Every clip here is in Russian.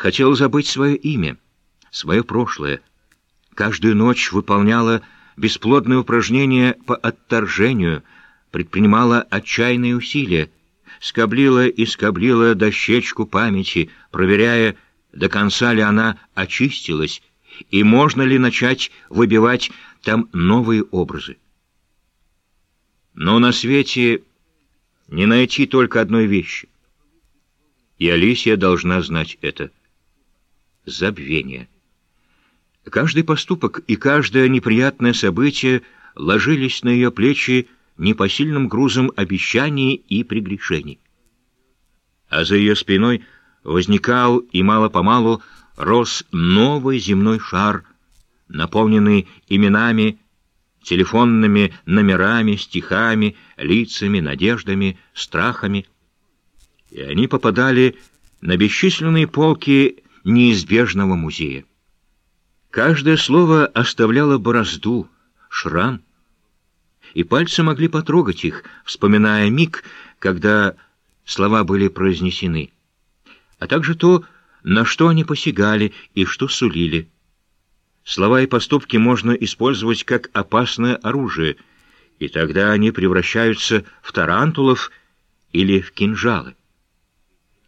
Хотела забыть свое имя, свое прошлое. Каждую ночь выполняла бесплодные упражнения по отторжению, предпринимала отчаянные усилия, скоблила и скоблила дощечку памяти, проверяя, до конца ли она очистилась, и можно ли начать выбивать там новые образы. Но на свете не найти только одной вещи. И Алисия должна знать это. Забвение. Каждый поступок и каждое неприятное событие ложились на ее плечи непосильным грузом обещаний и прегрешений. А за ее спиной возникал и мало-помалу рос новый земной шар, наполненный именами, телефонными номерами, стихами, лицами, надеждами, страхами. И они попадали на бесчисленные полки неизбежного музея. Каждое слово оставляло борозду, шрам, и пальцы могли потрогать их, вспоминая миг, когда слова были произнесены, а также то, на что они посягали и что сулили. Слова и поступки можно использовать как опасное оружие, и тогда они превращаются в тарантулов или в кинжалы.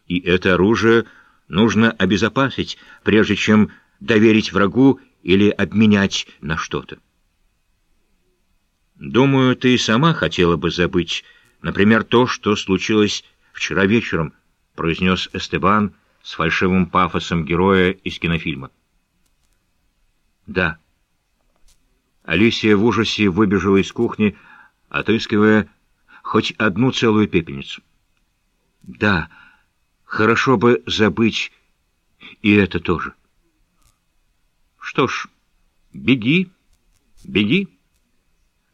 И это оружие нужно обезопасить, прежде чем доверить врагу или обменять на что-то. Думаю, ты и сама хотела бы забыть, например, то, что случилось вчера вечером, произнес Эстебан с фальшивым пафосом героя из кинофильма. Да. Алисия в ужасе выбежала из кухни, отыскивая хоть одну целую пепельницу. Да, хорошо бы забыть и это тоже. Что ж, беги, беги.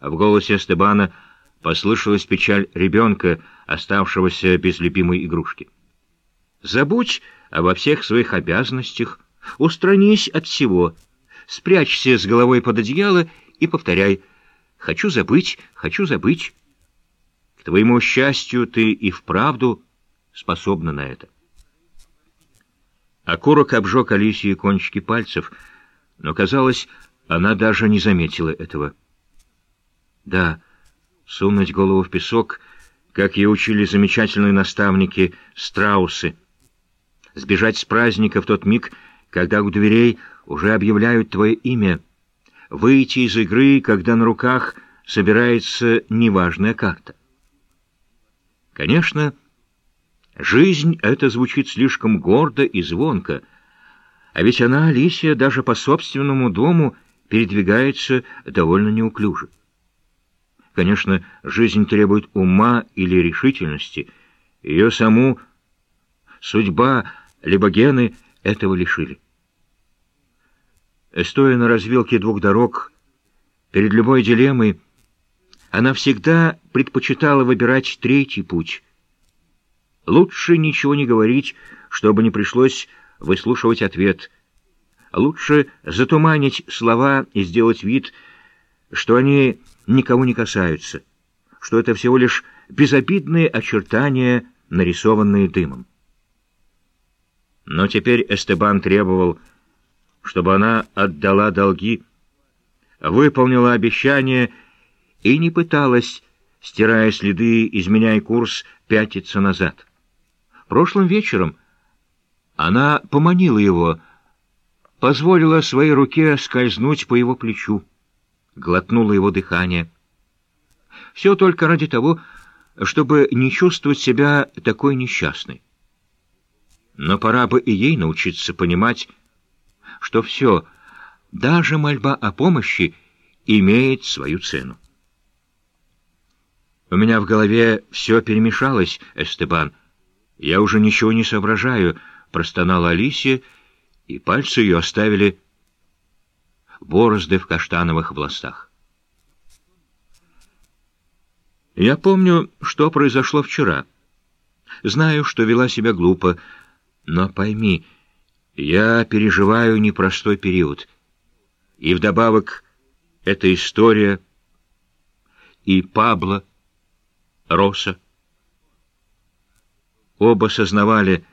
В голосе Эстебана послышалась печаль ребенка, оставшегося без любимой игрушки. Забудь обо всех своих обязанностях, устранись от всего — спрячься с головой под одеяло и повторяй «Хочу забыть, хочу забыть». К твоему счастью, ты и вправду способна на это. Окурок обжег Алисии кончики пальцев, но, казалось, она даже не заметила этого. Да, сунуть голову в песок, как ее учили замечательные наставники Страусы, сбежать с праздника в тот миг, когда у дверей уже объявляют твое имя, выйти из игры, когда на руках собирается неважная карта. Конечно, жизнь это звучит слишком гордо и звонко, а ведь она, Алисия, даже по собственному дому передвигается довольно неуклюже. Конечно, жизнь требует ума или решительности. Ее саму судьба, либо гены этого лишили. Стоя на развилке двух дорог, перед любой дилеммой, она всегда предпочитала выбирать третий путь. Лучше ничего не говорить, чтобы не пришлось выслушивать ответ. Лучше затуманить слова и сделать вид, что они никого не касаются, что это всего лишь безобидные очертания, нарисованные дымом. Но теперь Эстебан требовал, чтобы она отдала долги, выполнила обещание и не пыталась, стирая следы, изменяя курс, пятиться назад. Прошлым вечером она поманила его, позволила своей руке скользнуть по его плечу, глотнула его дыхание. Все только ради того, чтобы не чувствовать себя такой несчастной. Но пора бы и ей научиться понимать, что все, даже мольба о помощи, имеет свою цену. У меня в голове все перемешалось, Эстебан. Я уже ничего не соображаю, простонала Алисия, и пальцы ее оставили борозды в каштановых волосах. Я помню, что произошло вчера. Знаю, что вела себя глупо, но пойми, я переживаю непростой период. И вдобавок эта история и Пабло, Роса. Оба сознавали,